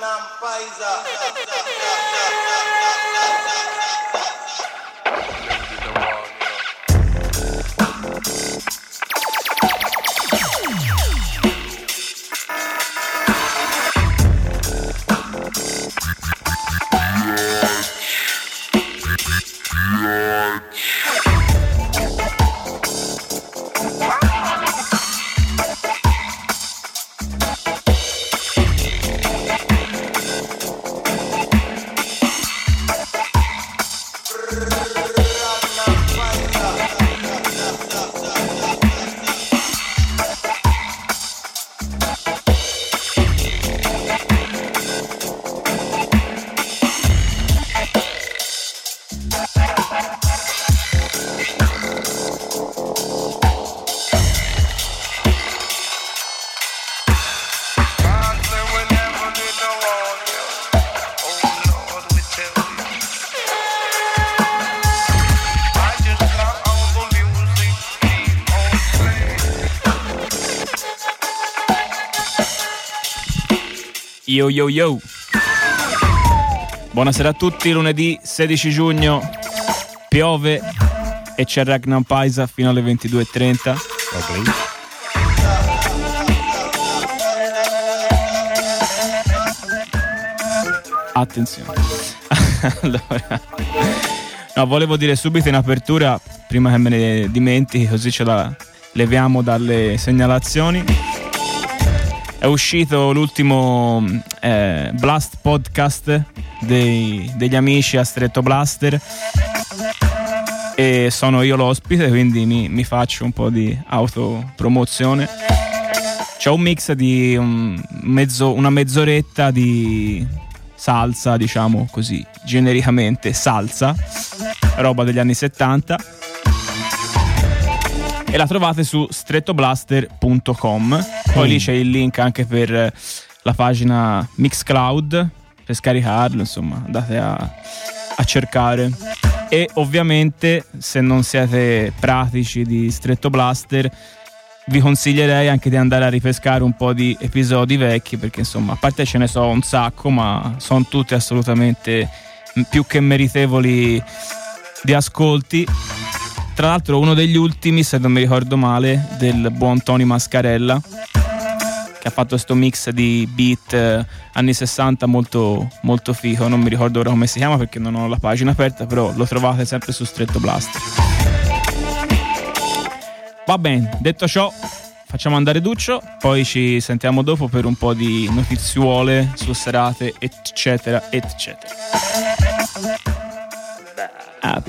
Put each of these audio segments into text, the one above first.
nampaiza Yo yo yo. Buonasera a tutti, lunedì 16 giugno piove e c'è Ragnar Paisa fino alle 22.30. Attenzione. allora, no, volevo dire subito in apertura, prima che me ne dimentichi, così ce la leviamo dalle segnalazioni. È uscito l'ultimo eh, Blast podcast dei- degli amici a Stretto Blaster e sono io l'ospite, quindi mi, mi faccio un po' di autopromozione. C'è un mix di un mezzo- una mezz'oretta di salsa, diciamo così, genericamente salsa, roba degli anni 70 e la trovate su strettoblaster.com. Poi lì c'è il link anche per eh, la pagina Mixcloud per scaricarlo, insomma, andate a, a cercare. E ovviamente, se non siete pratici di Stretto Blaster, vi consiglierei anche di andare a ripescare un po' di episodi vecchi, perché insomma, a parte ce ne so un sacco, ma sono tutti assolutamente più che meritevoli di ascolti. Tra l'altro uno degli ultimi, se non mi ricordo male, del buon Tony Mascarella, che ha fatto questo mix di beat eh, anni 60 molto, molto figo. Non mi ricordo ora come si chiama perché non ho la pagina aperta, però lo trovate sempre su Stretto Blaster. Va bene, detto ciò, facciamo andare Duccio, poi ci sentiamo dopo per un po' di notiziuole su serate, eccetera, eccetera. Ah,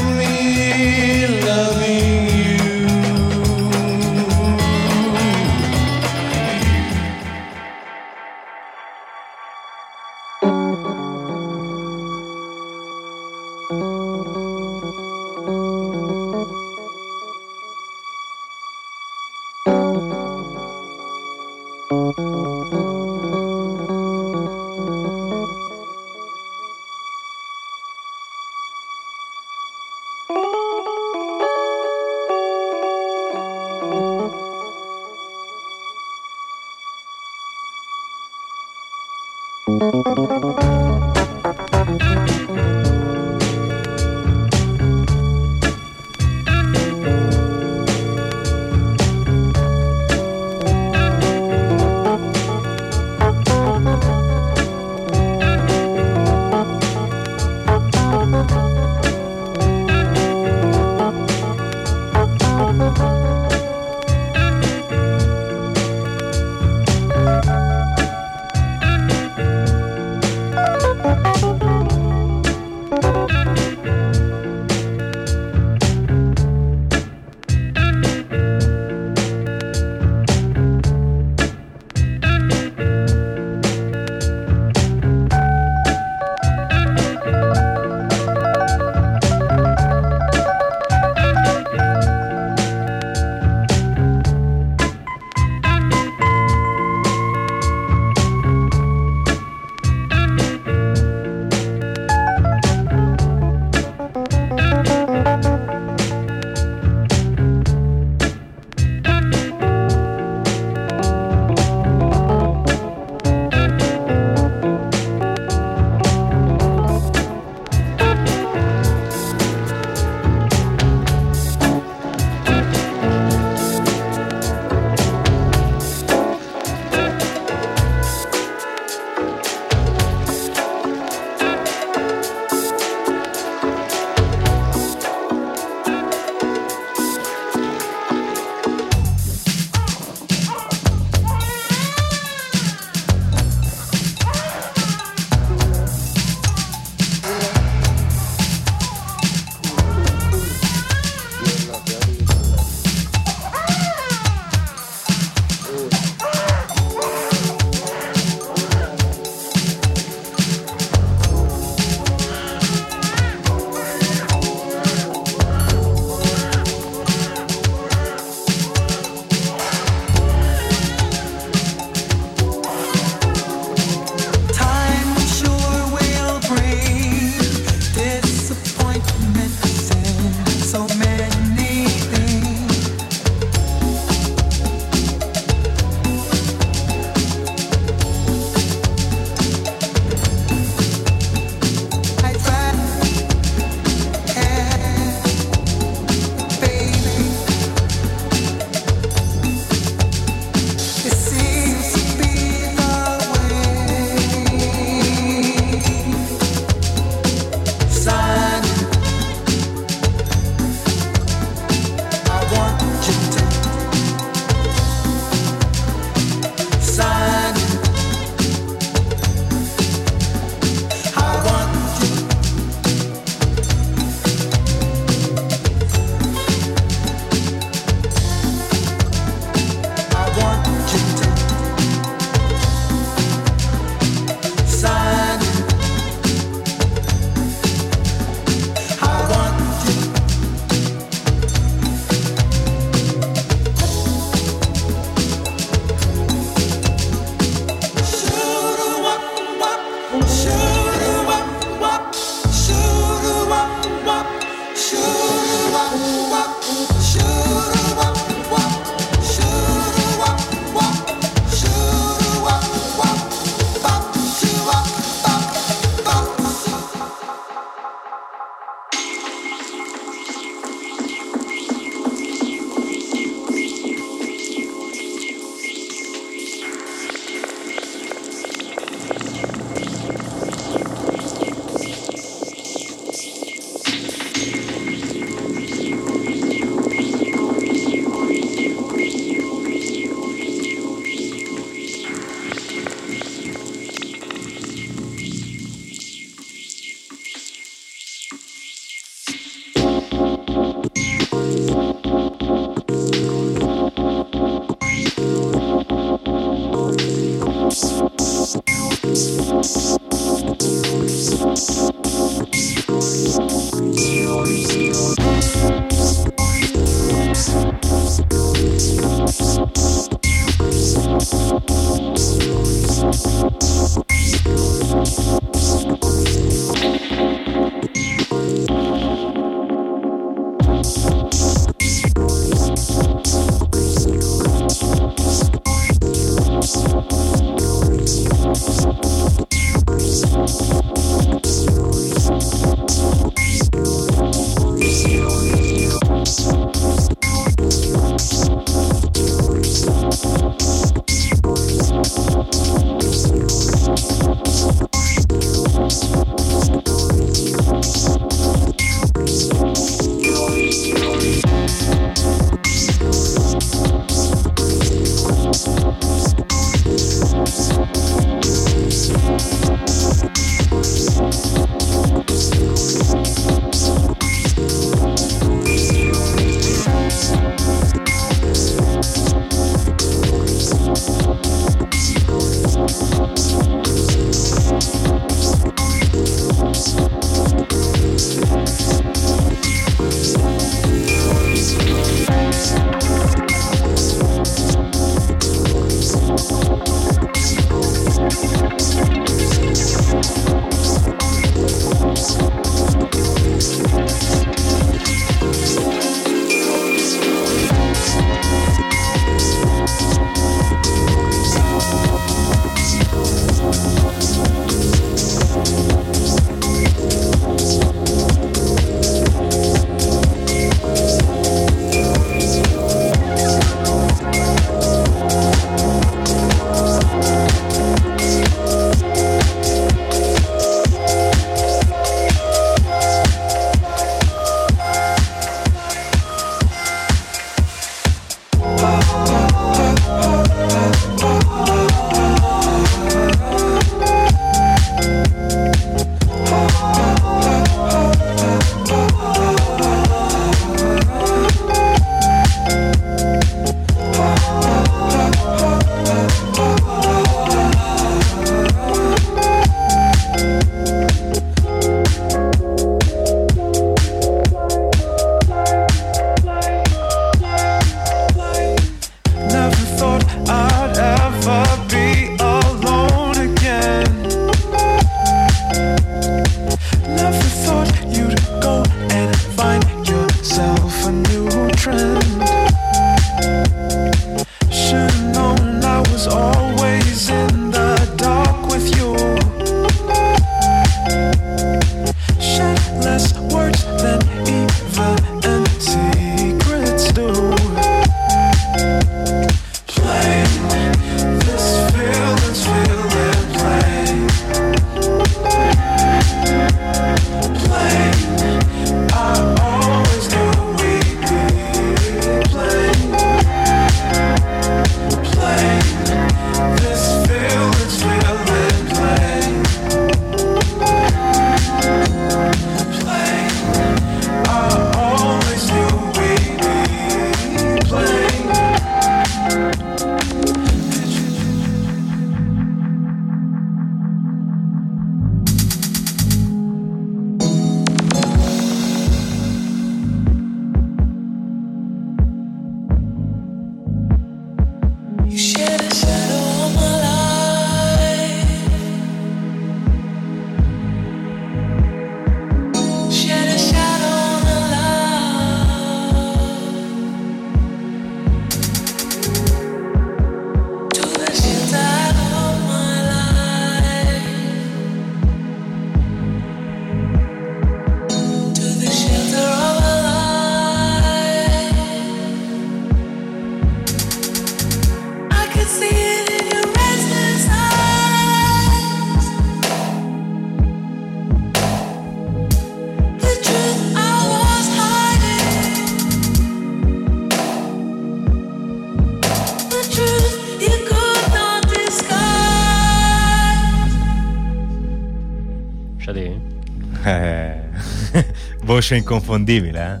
Voce inconfondibile, eh?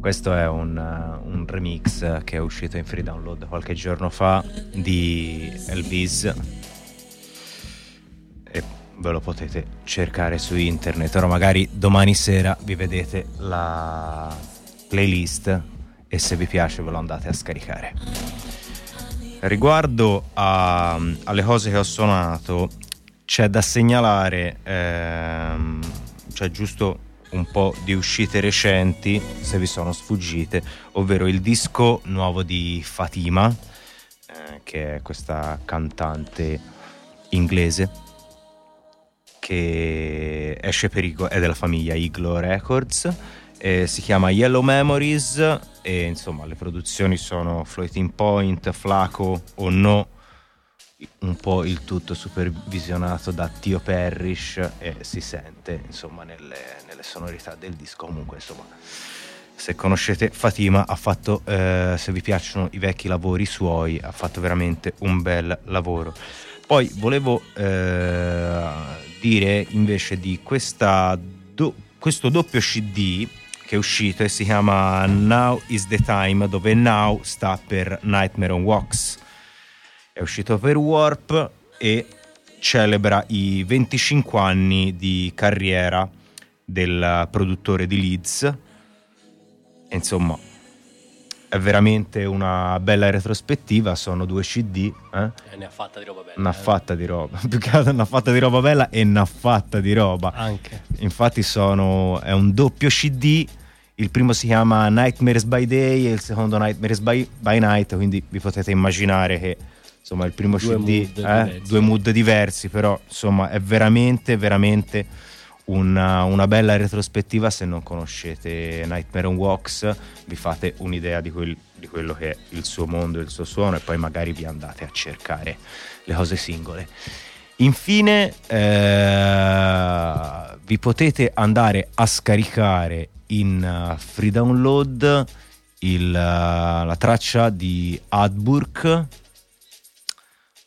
Questo è un, uh, un remix che è uscito in free download qualche giorno fa di Elvis e ve lo potete cercare su internet. Ora magari domani sera vi vedete la playlist e se vi piace ve lo andate a scaricare. Riguardo a- alle cose che ho suonato, c'è da segnalare, ehm, cioè giusto un po' di uscite recenti, se vi sono sfuggite, ovvero il disco nuovo di Fatima, eh, che è questa cantante inglese che esce per Igo- è della famiglia Iglo Records, eh, si chiama Yellow Memories e insomma le produzioni sono Floating Point, Flaco o No, un po' il tutto supervisionato da Tio Parrish e si sente insomma nelle, nelle sonorità del disco. Comunque insomma se conoscete Fatima ha fatto eh, se vi piacciono i vecchi lavori suoi ha fatto veramente un bel lavoro. Poi volevo eh, dire invece di questa do- questo doppio cd che è uscito e si chiama Now is the Time dove Now sta per Nightmare on Wax è uscito per Warp e celebra i 25 anni di carriera del produttore di Leeds. Insomma, è veramente una bella retrospettiva. Sono due CD, eh? E ne ha fatta di roba bella. Una eh. fatta di roba. Più che altro una fatta di roba bella e una fatta di roba. Anche. Infatti sono, è un doppio CD. Il primo si chiama Nightmares by Day e il secondo Nightmares by, by Night, quindi vi potete immaginare che insomma il primo Due CD mood eh, due mood diversi, però insomma è veramente veramente una, una bella retrospettiva se non conoscete Nightmare on Walks, vi fate un'idea di, quel- di quello che è il suo mondo e il suo suono e poi magari vi andate a cercare le cose singole. Infine, eh, vi potete andare a scaricare in eh, free download il, eh, la traccia di Adburg, la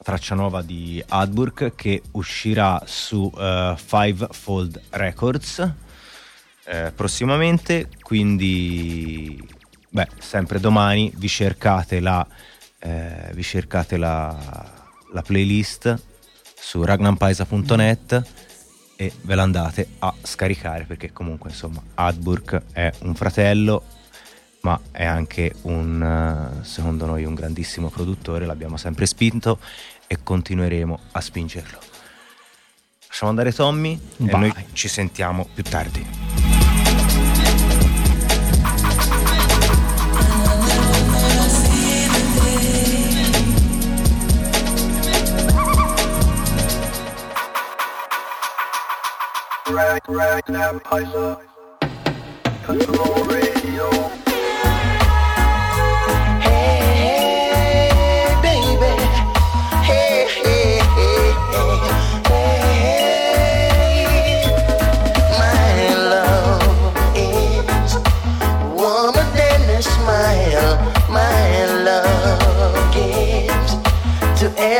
traccia nuova di Adburg che uscirà su eh, Fivefold Records eh, prossimamente. Quindi, beh, sempre domani vi cercate la, eh, vi cercate la, la playlist su ragnampaisa.net e ve l'andate a scaricare perché comunque insomma Adburg è un fratello ma è anche un eh, secondo noi un grandissimo produttore l'abbiamo sempre spinto e continueremo a spingerlo lasciamo andare Tommy e Vai. noi ci sentiamo più tardi Rag, rag, now. Control radio.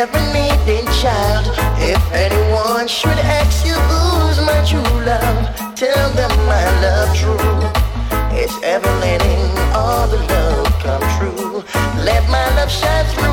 Every needing child. If anyone should ask you who's my true love, tell them my love true. It's ever letting all the love come true. Let my love shine throughout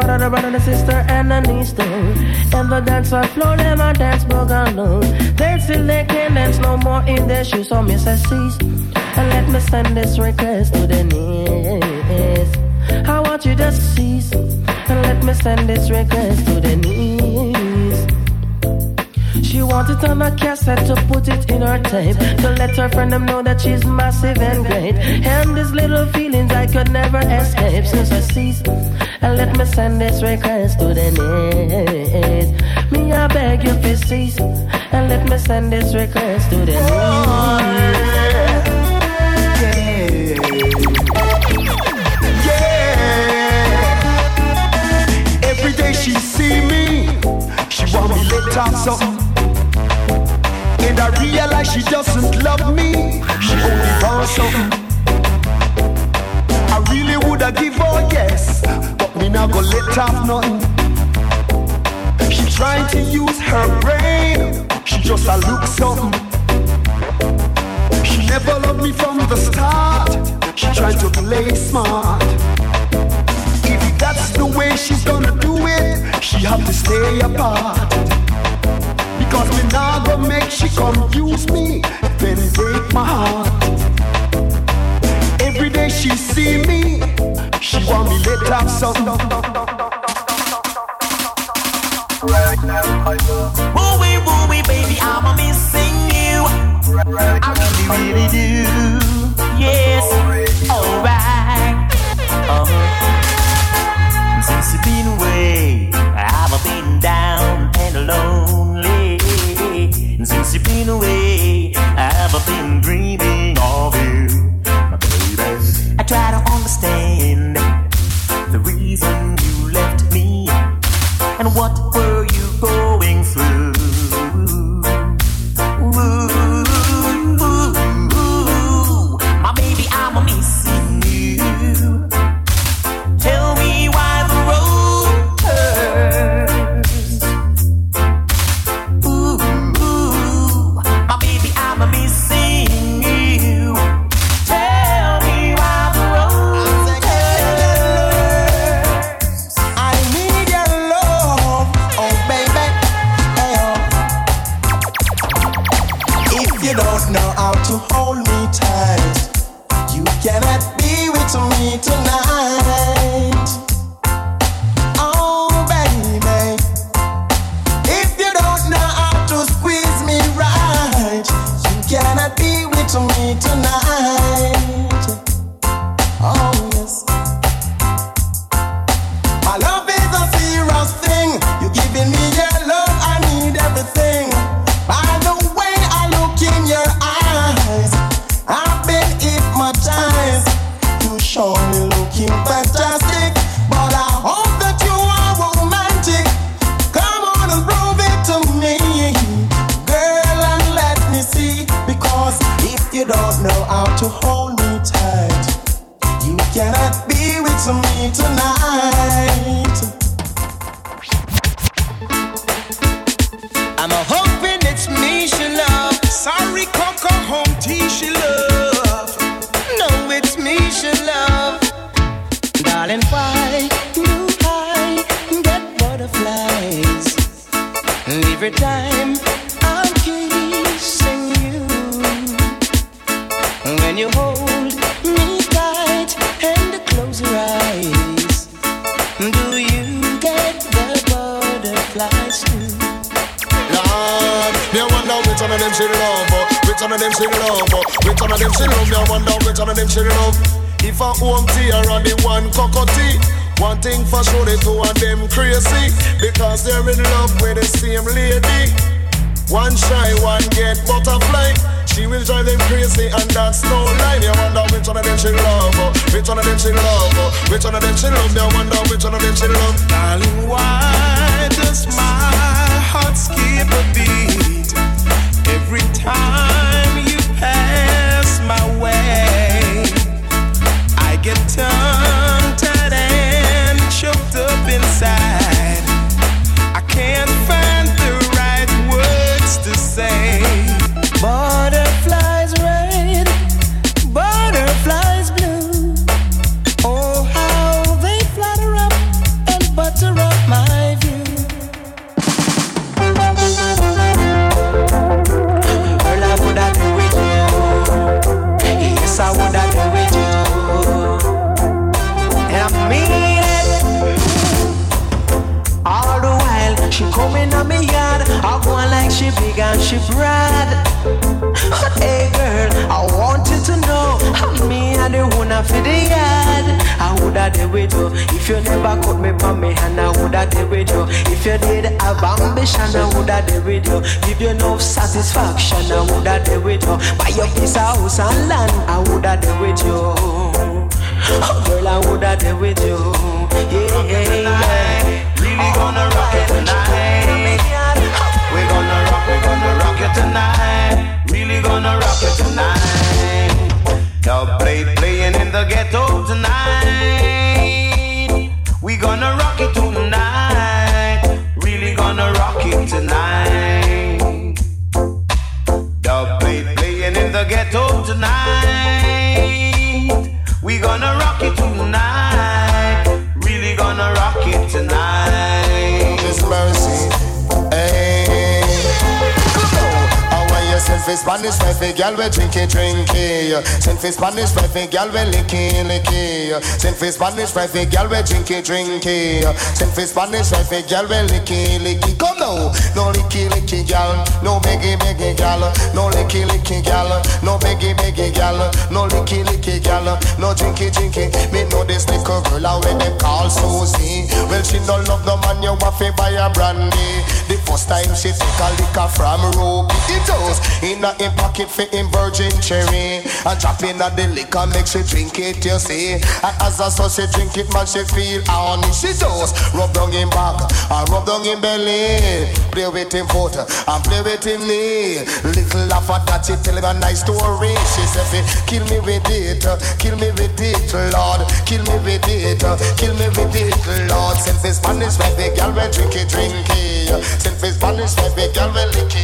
father, the brother, the sister, and the niece too. And the dancer floor, them a dance boogaloo. They still they can't dance no more in their shoes, so Miss I cease. And let me send this request to the niece. I want you to cease. And let me send this request to the niece. She wanted on a cassette to put it in her tape To let her friend them know that she's massive and great And these little feelings I could never escape since I ceased And let me send this request to the niece Me I beg you to cease And let me send this request to the niece Yeah. Every day she see me, she want me let off something. And I realize she doesn't love me, she only wants something. I really woulda give her yes, not go let off nothing. She trying to use her brain, she just a look something. She never loved me from the start. She tried to play smart. If that's the way she's gonna do it, she have to stay apart. Because me nah go make she confuse me, then break my heart. Every day she see me, she want me let have some. Wooey, wooey, baby, I'm missing you. I really, really do. Yes, alright. Uh-huh. for Spanish fry for gal we licky licky. Send for Spanish fry for gal we drinky drinky. Send for Spanish fry for gal we licky licky. Come now, no licky licky gal, no biggie biggie gal, no licky licky gal, no biggie biggie gal, no licky licky gal, no drinky drinky. Me know this little girl out when them call Susie. Well she don't love no man, you want to buy a brandy. First time she take a liquor from rope it toes in a in pocket for him virgin cherry. And drop in at the liquor make she drink it you see. And as I saw she drink it man she feel on she toes rub down in back and rub down in belly. Play with him foot and play with him knee. Little laugh at that she tell him a nice story. She said kill me with it kill me with it Lord. Kill me with it kill me with it Lord. Since this Spanish when the girl we drink it drink it. Since we vanish, every girl will lick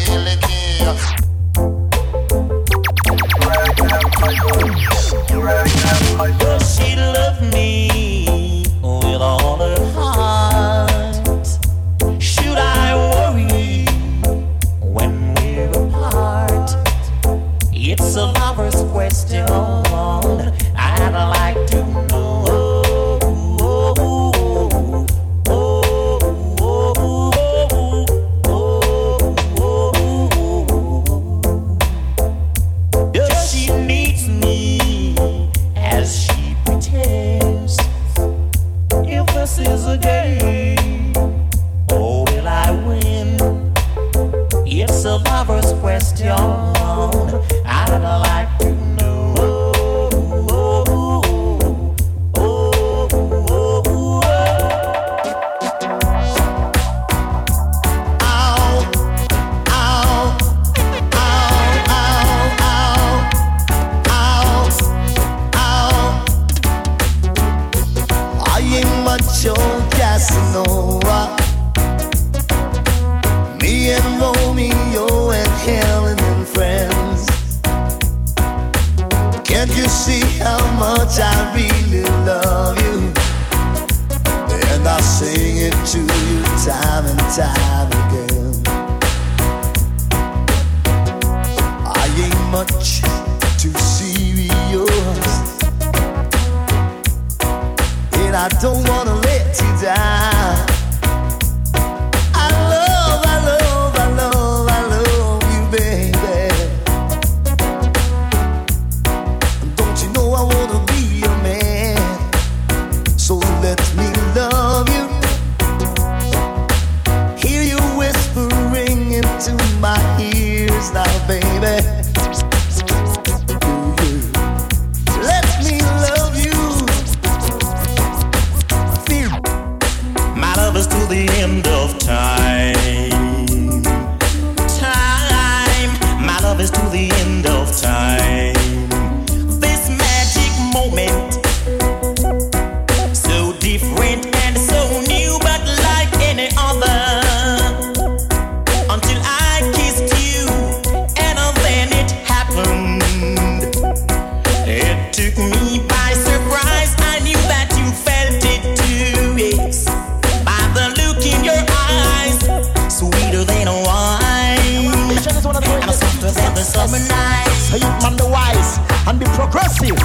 and be progressive.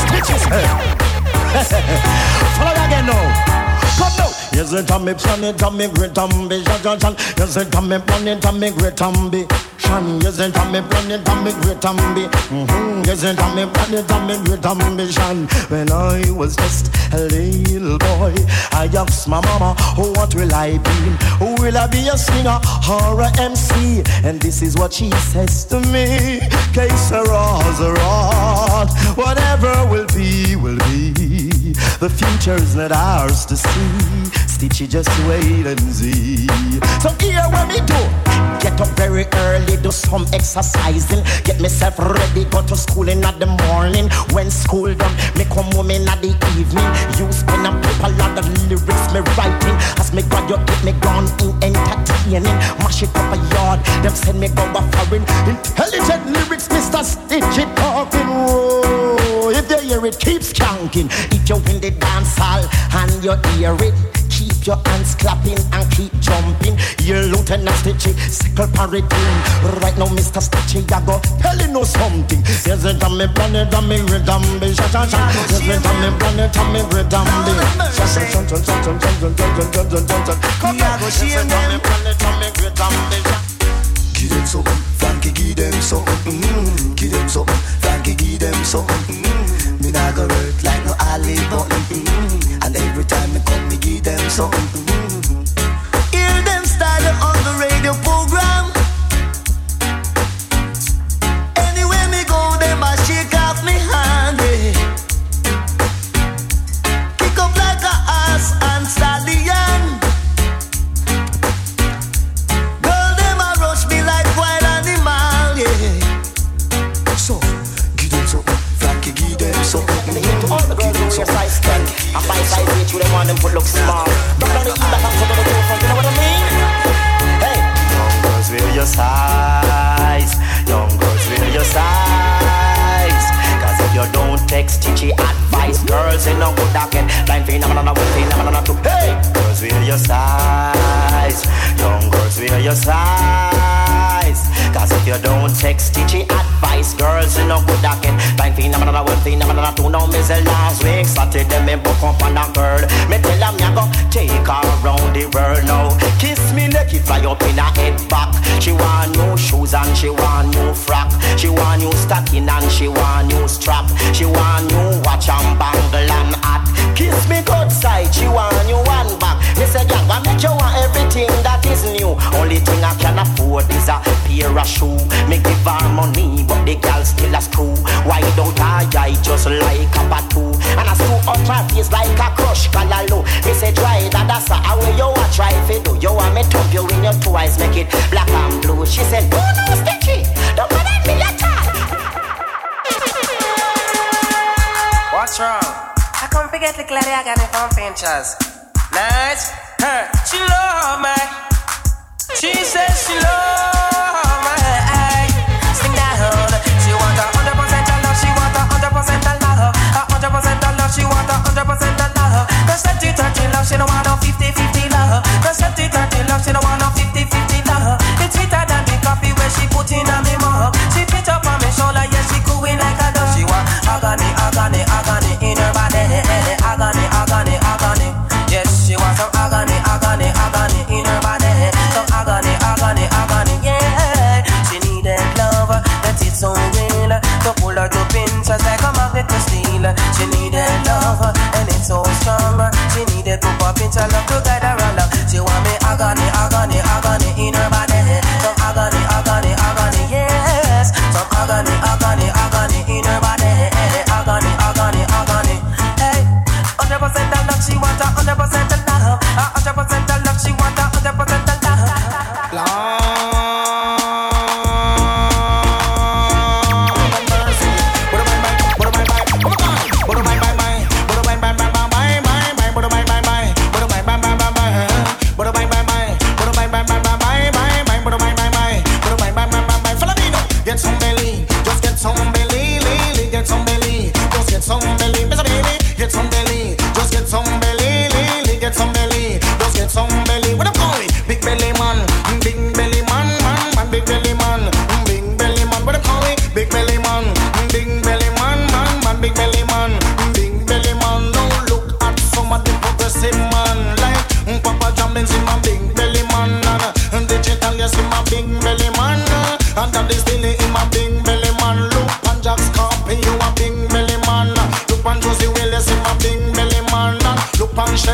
Split his head. Follow again now. Come now. Yes, it's a me, plan a me great ambition. Yes, it's a me, plan a me great ambition. Yes, it me planet and me great ambition. Mhm. Yes, it me planet and me great ambition. When I was just a little boy, I asked my mama, oh, what will I be? Will I be a singer or a MC? And this is what she says to me. Que sera, sera. Whatever will be, will be. The future's not ours to see. Stitchy, just wait and see. So here what me do. Get up very early, do some exercising. Get myself ready, go to school in the morning. When school done, me come home in the evening. Use pen and paper, lot of lyrics me writing. As me graduate, me gone in entertaining. Mash it up a yard, them send me go a foreign. Intelligent lyrics, Mr. Stitchy talking. Whoa. If they hear it, keep skanking. If you in the dance hall and you hear it, Keep your hands clapping and keep jumping. Here, Lieutenant Stitchy, sickle parading. Right now, Mr. Stitchy, I go telling you something. Yes, it on planet, on me rhythm, be sha sha sha. Yes, it on me planet, on me rhythm, be sha sha sha sha sha sha sha sha sha sha sha sha Give them something, Frankie, give them something. Mm. Give them something, Frankie, give them something. Mm. Me nah go hurt like no alley button. Mm. And every time me come, me give them. Mm. Hear them style on the radio program. want them to look. Drop down the E back and cut out the front, you know what I mean? Hey. Young girls, wear your size. Young girls, wear your size. Cause if you don't text, teachy advice. Girls, ain't no good again. Blind feet, I'm gonna wait, I'm gonna do. Hey! Girls, wear your size. Young girls, wear your size. Cause if you don't text, teachy advice. Girls, ain't no good again. Blind feet, I'm gonna wait, I'm gonna do. No, miss last week. Started them in book up and new watch and bangle and hat. Kiss me good side, she want new one back. Me say, girl, what make you want everything that is new? Only thing I can afford is a pair of shoe. Me give her money, but the girl still a screw. Why don't I eye just like a batu? And I screw up her face like a crush callaloo. Me say, try that, that's a way you a try fi do. You want me to you in your two eyes, make it black and blue. She said, no, no, sticky, don't bother forget the lady I got it from Pinchers. Nice. Huh. She love me. She says she love me. Sing down. She want a hundred percent of love. She want a hundred percent of love. A hundred percent of love. She want a hundred percent of love. Cause 30 30 love. She don't want no 50 50 love. Cause 30 30 love. She don't want no 50 50 love. It's sweeter than the coffee where she put in on me mug. She pitch up on me shoulder. Yeah, she cooing like a dove. She want agony, agony, agony love, and it's so strong. She needed to pop it, I love to get her along. She want me agony, agony, agony in her body. Some agony, agony, agony, yes. Some agony, agony, agony in her body. Agony, agony, agony. Hey, 100% love, she want a 100% love, a 100%.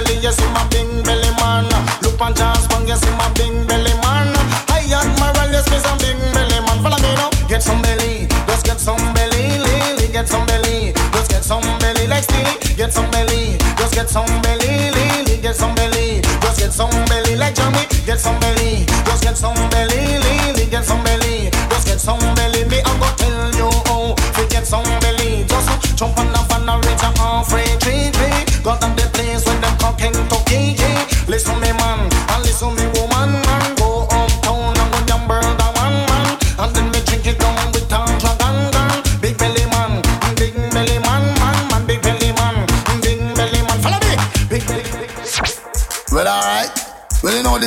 Shelly, yes, see my big belly man. Look and Charles Bang, yes, see my big belly man. I admiral, yes, me some big belly man. Follow me now, get some belly, just get some belly, lily, get some belly, just get some belly like Steely, get some belly, just get some belly, lily, get some belly, just get some belly like Johnny, get some belly, just get some belly, lily, get some belly, just get some belly. Me I go tell you how to get some belly, just jump on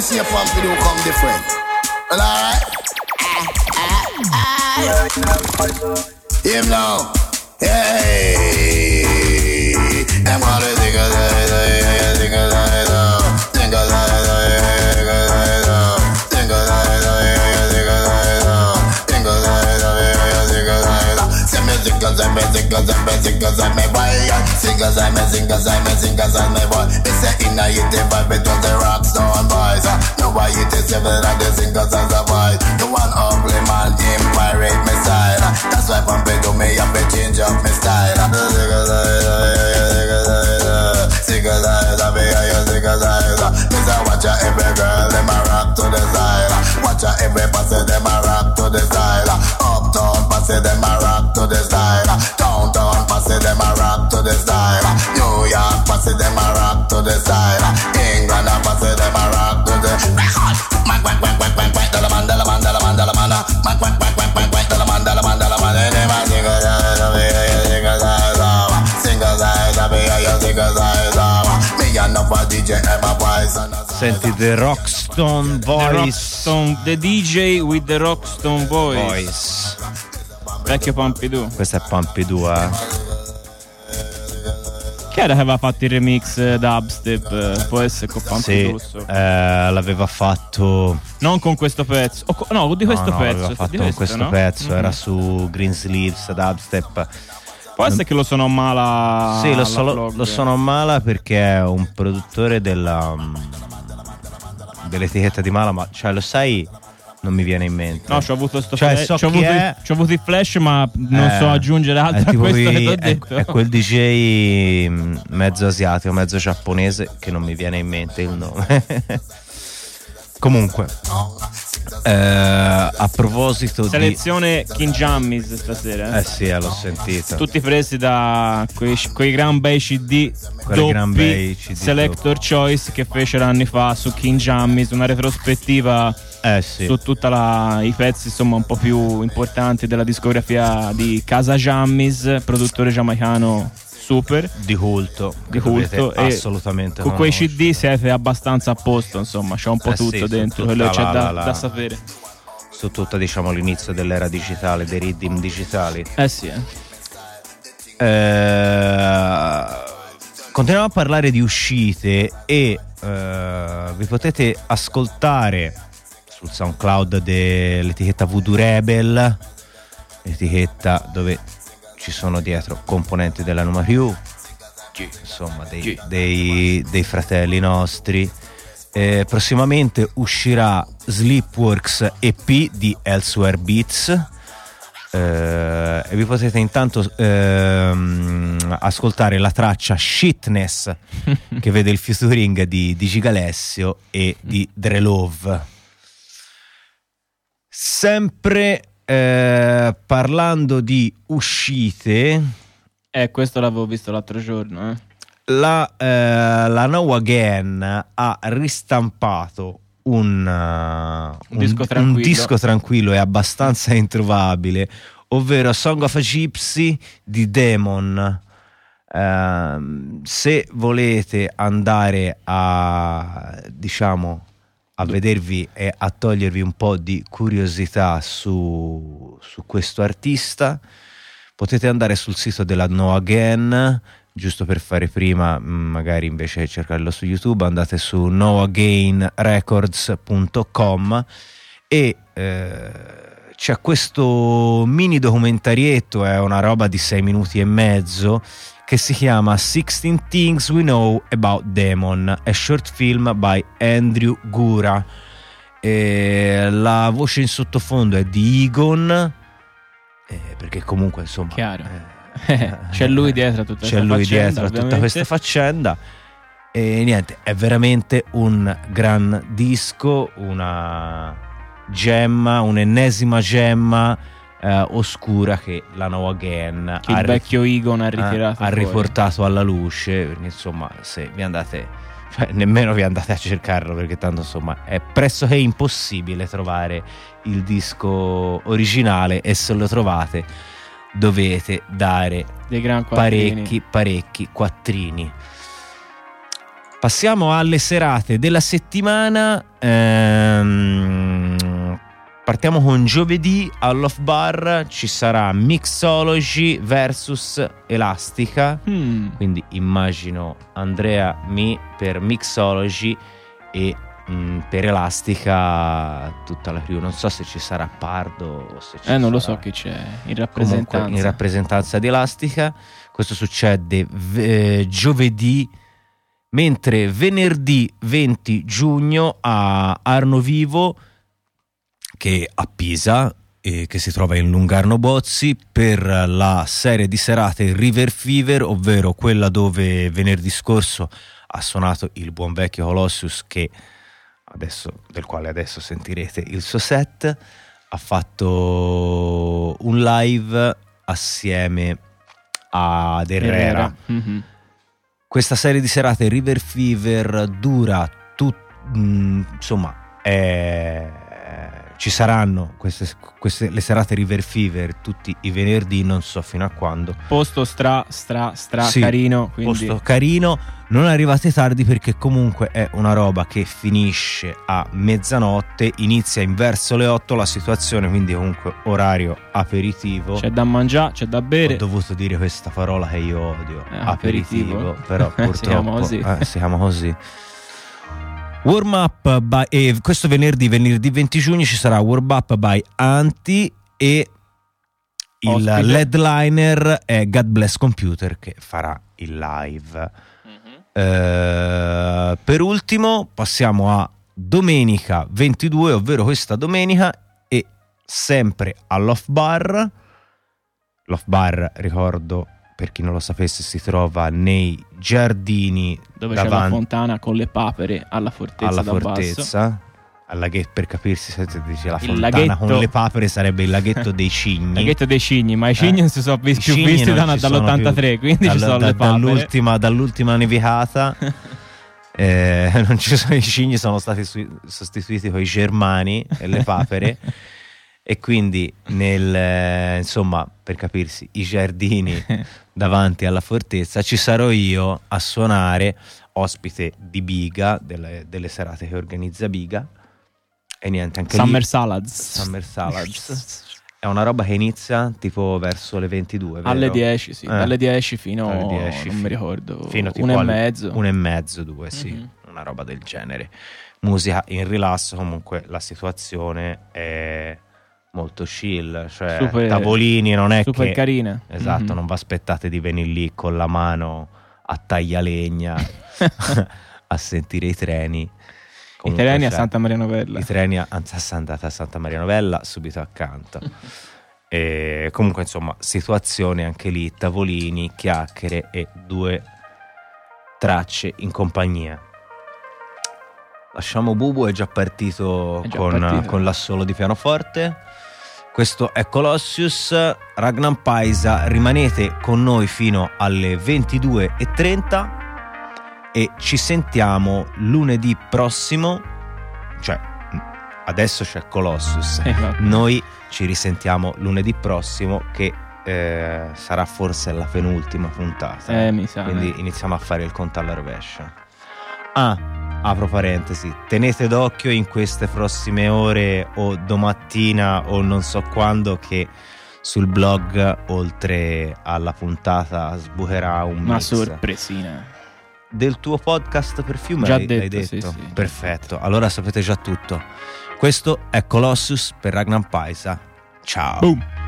see a pump, you do come different. Well, alright? Ah, ah, ah. me singles and me singles and me boy Singles and me singles and me singles and me boy It's a inna hit it vibe it was the rockstone boys. Ah, no I hit it several of the singles as a boy. The one ugly man him pirate me style ah, That's why from me to me ah, I be change up me style. Singles and singles and me singles and me watch out every girl them a rock to the style Watch out every pussy them a rock to the style Pussy them a rock to the style. Downtown pussy them a rock to the style. New York pussy them a rock to the style. England a them a rock to the record. Man, quack, quack, quack, quack, quack, dollar man, dollar man, dollar man, dollar man. Man, quack, quack, quack, quack, quack, dollar man, dollar man, dollar man. Any man singers, I, singers, I, singers, I, me I, singers, I. Me and no DJ, and my voice and a Senti The Rockstone The, Voice. Rockstone- the DJ with the Rockstone voice. Voice. Vecchio Pompidou. Questa è Pompidou, eh. Chi era che aveva fatto il remix eh, dubstep? Eh, Può essere con Sì, Pompidou. so. eh, l'aveva fatto. Non con questo pezzo. O no, di questo no, no, pezzo. l'aveva fatto con questo no? pezzo. Mhm. Era su Green Sleeves Dubstep. Può essere che lo sono mala. sì, lo, so- lo- sono male perché è un produttore della. mm, dell'etichetta di Mala, ma cioè lo sai, non mi viene in mente. No, ci ho avuto sto Cioè, flash. so ci ho chi avuto, è. avuto i flash, ma non Eh, so aggiungere altro è a questo ho è-. È, quel DJ mm, mezzo asiatico, mezzo giapponese che non mi viene in mente il nome. Comunque, eh, a proposito Selezione King Jammies stasera. di... eh. Eh sì, eh, l'ho sentito. Tutti presi da quei, quei gran bei CD Quei doppi gran bei CD Selector Choice che fecero anni fa su King Jammies, una retrospettiva Eh sì. su tutti i pezzi insomma un po' più importanti della discografia di Casa Jammies, produttore giamaicano super di culto. di culto e assolutamente con quei. CD siete abbastanza a posto insomma c'è un po' Eh sì, tutto su dentro tutta quello c'è la- da, la- da sapere Su tutto diciamo l'inizio dell'era digitale, dei riddim digitali. eh sì eh. Eh, continuiamo a parlare di uscite e eh, vi potete ascoltare sul SoundCloud dell'etichetta Voodoo Rebel, etichetta dove ci sono dietro componenti della Numa Crew, insomma dei, dei- dei fratelli nostri. Eh, prossimamente uscirà Sleepworks EP di Elsewhere Beats. Eh, e vi potete intanto ehm, ascoltare la traccia Shitness che vede il featuring di, di Gigalessio e di Drelove. Sempre eh, parlando di uscite, eh questo l'avevo visto l'altro giorno eh. la, eh, la Now Again ha ristampato un, uh, un- disco un tranquillo. disco tranquillo e abbastanza introvabile, ovvero Song of a Gypsy di Demon. Ehm, se volete andare a diciamo a vedervi e a togliervi un po' di curiosità su, su questo artista, potete andare sul sito della No Again, giusto per fare prima, mh, magari invece cercarlo su YouTube, andate su noagainrecords.com e eh, c'è questo mini documentarietto, è una roba di 6 minuti e mezzo, che si chiama 16 Things We Know About Demon, a short film by Andrew Gura. E la voce in sottofondo è di Egon, eh, perché comunque insomma... Chiaro. eh, c'è lui dietro a tutta c'è questa lui faccenda, dietro a tutta questa faccenda e niente è veramente un gran disco una gemma un'ennesima gemma eh, oscura che la No Again che il vecchio Egon ha ritirato ha fuori. riportato alla luce perché insomma se vi andate cioè, nemmeno vi andate a cercarlo perché tanto insomma è pressoché impossibile trovare il disco originale e se lo trovate dovete dare parecchi parecchi quattrini passiamo alle serate della settimana Ehm, partiamo con giovedì all'off bar ci sarà Mixology versus Elastica Hmm. quindi immagino Andrea Mi per Mixology e mm, per Elastica tutta la crew non so se ci sarà Pardo o se ci eh non lo sarà- so chi c'è in Comunque, rappresentanza in rappresentanza di Elastica. Questo succede eh, giovedì, mentre venerdì 20 giugno a Arno Vivo, che a Pisa, e che si trova in Lungarno Bozzi, per la serie di serate River Fever, ovvero quella dove venerdì scorso ha suonato il buon vecchio Colossius che adesso, del quale adesso sentirete il suo set ha fatto un live assieme ad Herrera. Mhm. Questa serie di serate River Fever dura tut- mm, insomma, è- ci saranno queste, queste- le serate River Fever tutti i venerdì, non so fino a quando. Posto stra, stra, stra Sì, carino. Quindi Posto carino, non arrivate tardi perché comunque è una roba che finisce a mezzanotte, inizia in verso le 8 la situazione, quindi comunque orario aperitivo. c'è da mangiare, c'è da Ho bere. dovuto dire questa parola che io odio, Eh, aperitivo, aperitivo. però Si purtroppo chiama così. eh, si chiama così. Warm up by e questo venerdì, venerdì 20 giugno ci sarà warm up by Anti e il headliner è God Bless Computer che farà il live. Eh, per ultimo passiamo a domenica 22, ovvero questa domenica e sempre all'off bar. L'off bar, ricordo, per chi non lo sapesse, si trova nei giardini Dove c'è la davanti fontana con le papere alla fortezza alla fortezza. Al laghetto, per capirsi, se dice la Il fontana laghetto. con le papere sarebbe il laghetto dei cigni. Laghetto dei cigni, ma i Eh, cigni non si sono vis- i più visti da- ci sono dall'83, più. quindi ci Dal- sono da- le papere. dall'ultima, dall'ultima nevicata. eh, non ci sono i cigni, sono stati su- sostituiti con i germani e le papere. e quindi, nel, eh, insomma, per capirsi, i giardini davanti alla fortezza ci sarò io a suonare, ospite di Biga, delle, delle serate che organizza Biga. E niente, anche Summer lì, Salads. Summer Salads. È una roba che inizia tipo verso le 22, vero? Alle 10, sì. Eh. Dalle 10 fino Alle 10, non fi- mi ricordo. fino tipo e alle- mezzo. Una e mezzo, due, sì. Mhm. Una roba del genere. Musica in rilasso, comunque la situazione è molto chill, cioè Super- tavolini non è super che... carine. Esatto, Mhm. non vi aspettate di venire lì con la mano a taglialegna a sentire i treni. I Comunque treni a c'è- Santa Maria Novella. i treni a, anzi, a Santa, a Santa Maria Novella, subito accanto. e comunque, insomma, situazione anche lì, tavolini, chiacchiere e due tracce in compagnia. Lasciamo Bubu, è già partito, È già con, partito. con l'assolo di pianoforte. Questo è Colossius, Ragnar Paisa, rimanete con noi fino alle 22.30 e ci sentiamo lunedì prossimo, cioè adesso c'è Colossus, Esatto. noi ci risentiamo lunedì prossimo che eh, sarà forse la penultima puntata, Eh, mi sa. quindi iniziamo a fare il conto alla rovescia. Ah, apro parentesi, tenete d'occhio in queste prossime ore o domattina o non so quando che sul blog oltre alla puntata sbucherà un Una sorpresina. del tuo podcast perfume Già hai, detto, sì, detto? sì. perfetto allora sapete già tutto questo è Colossus per Ragnar Paisa ciao Boom.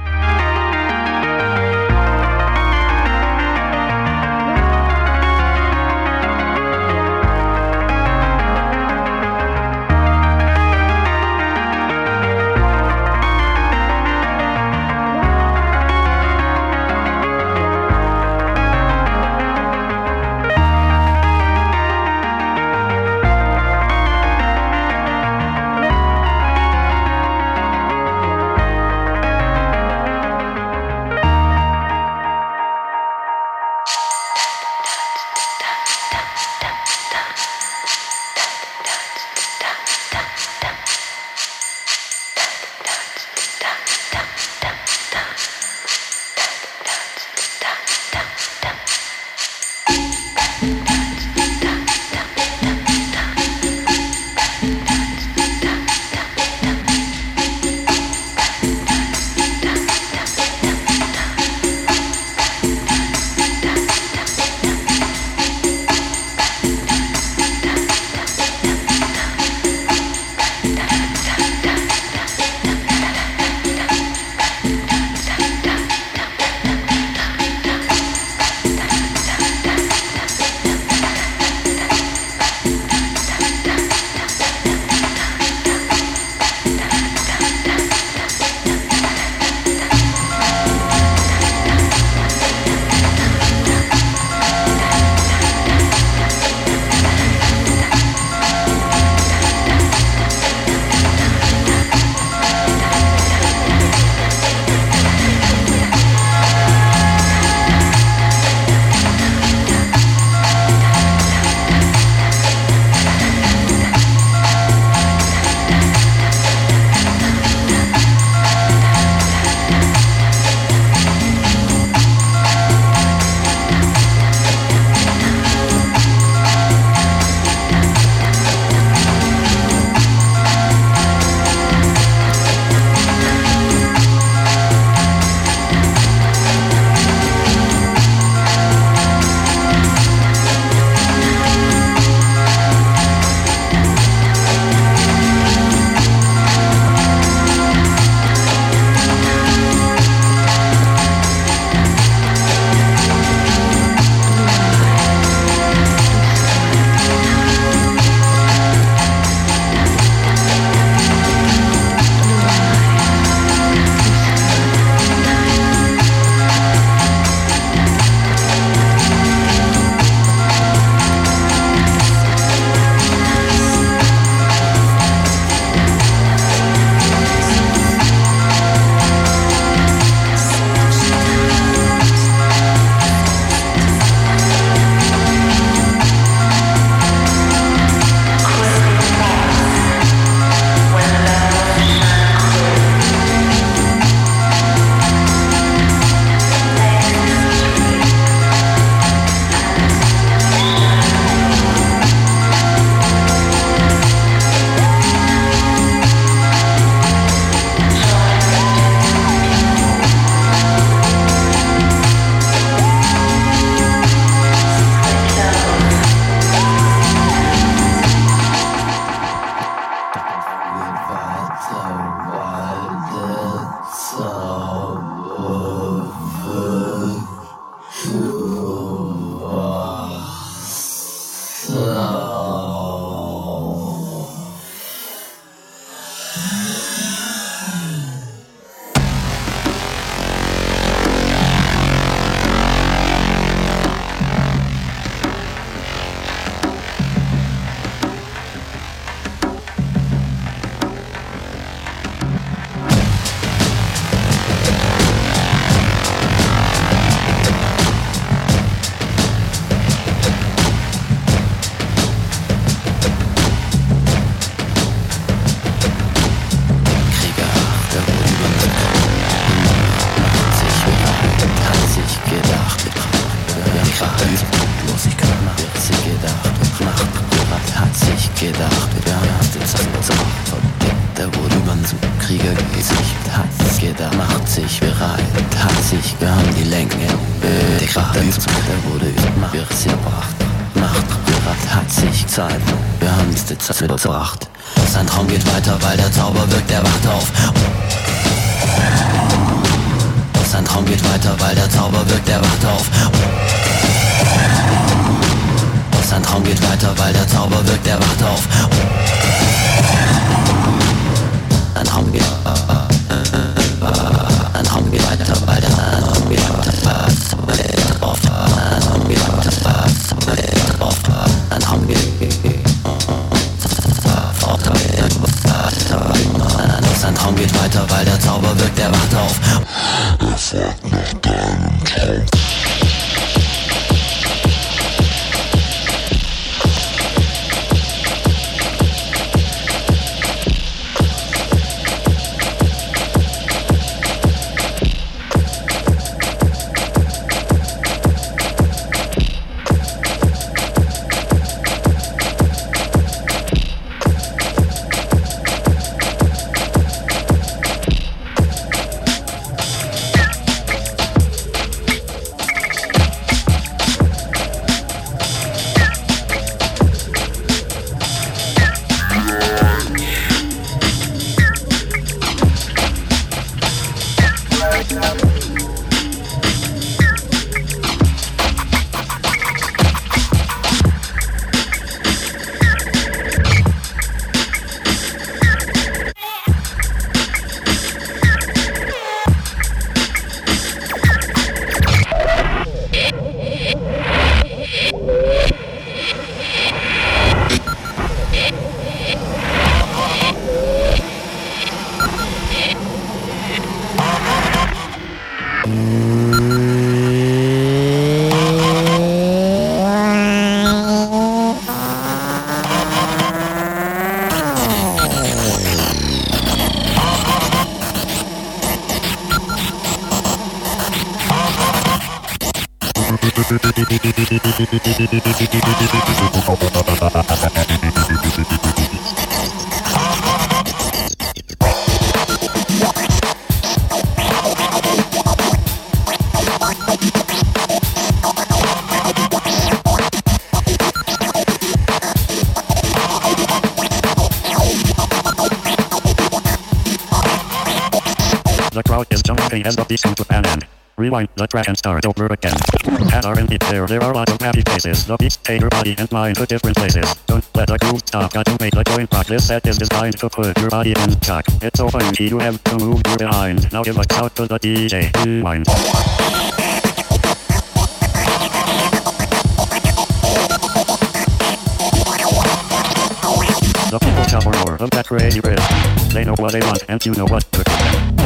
Rewind track and start over again. At R&B there, there are lots of happy faces. The beats take your body and mind to different places. Don't let the groove stop, got to make the joint rock. This set is designed to put your body in shock. It's so funky, you have to move your behind. Now give a shout to the DJ. Rewind. The people shout for more of that crazy rhythm. They know what they want and you know what to.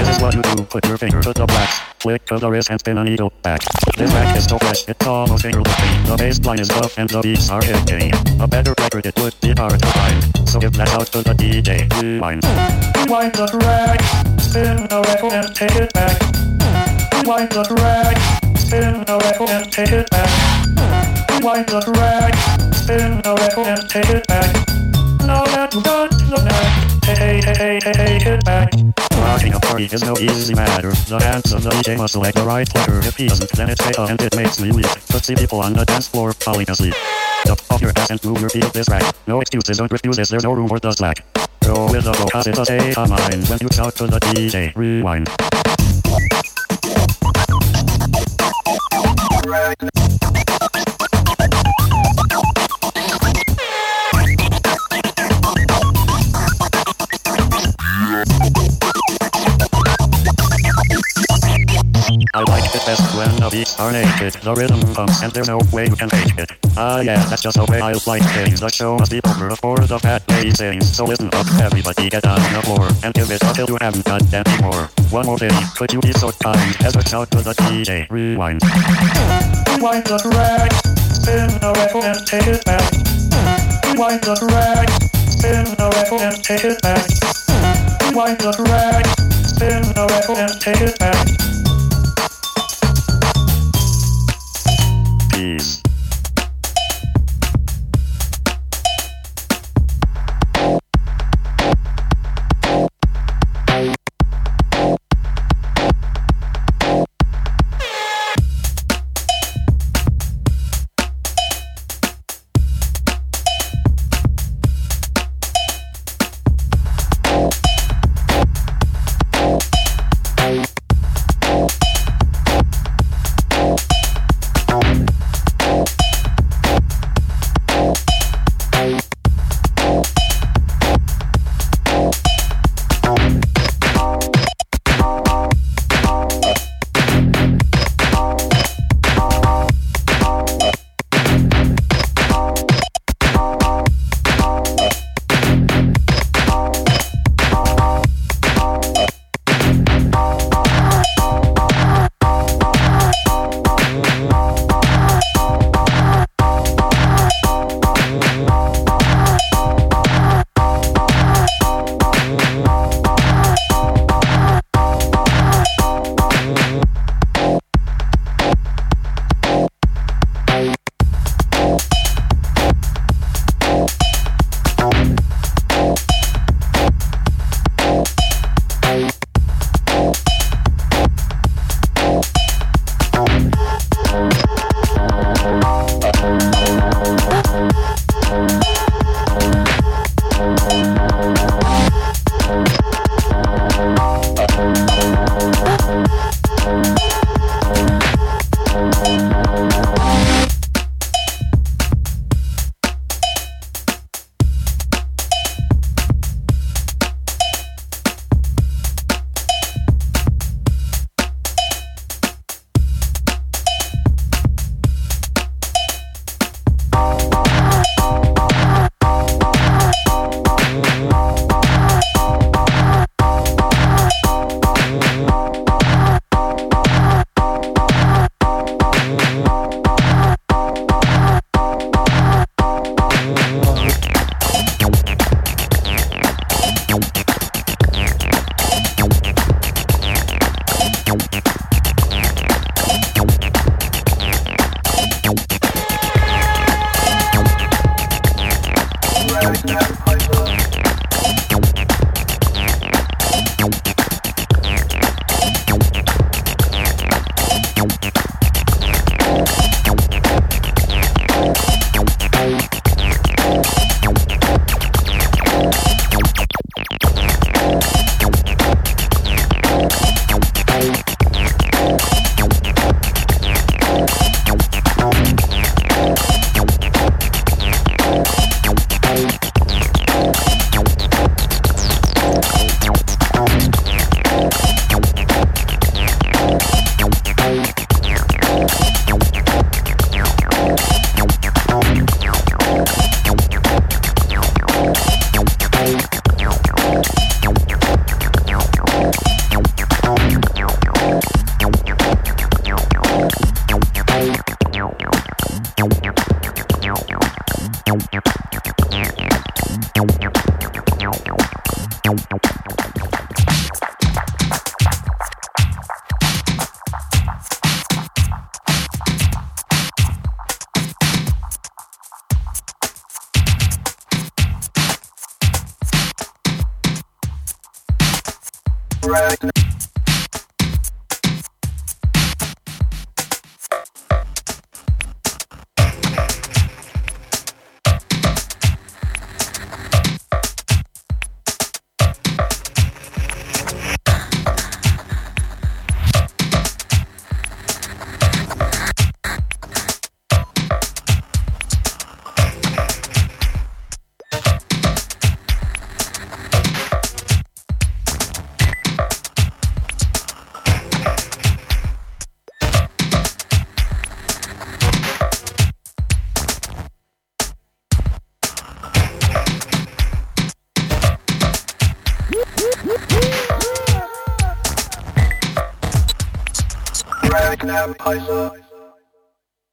This is what you do. Put your finger to the blacks. Flick to the wrist and spin a needle back. This track is so fresh, it's almost finger lifting. The bass line is up and the beats are hitting. A better record it would be hard to find. So give that out to the DJ. Rewind. Rewind the track, spin the record and take it back. Rewind the track, spin the record and take it back. Rewind the track, spin the record and take it back. Now that you've done the back, Rocking a party is no easy matter. The hands of the DJ must select the right player. If he doesn't, then it's fatal and it makes me weak. But see people on the dance floor falling asleep. Up off your ass and move your feet up this rack. No excuses, don't refuse this, there's no room for the slack. Go with the flow, cause it's a state of mind. When you shout to the DJ, rewind. I best when the beats are naked. The rhythm pumps and there's no way you can fake it. Ah yeah, that's just the way I like things. The show must be over before the fat lady. So listen up, everybody get on the floor and give it until you haven't got any more. One more thing, could you be so kind as a shout to the DJ? Rewind. Rewind the track, spin the record and take it back. Rewind the track, spin the record and take it back. Rewind the track, spin the record and take it back. Ease.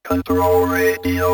Control Radio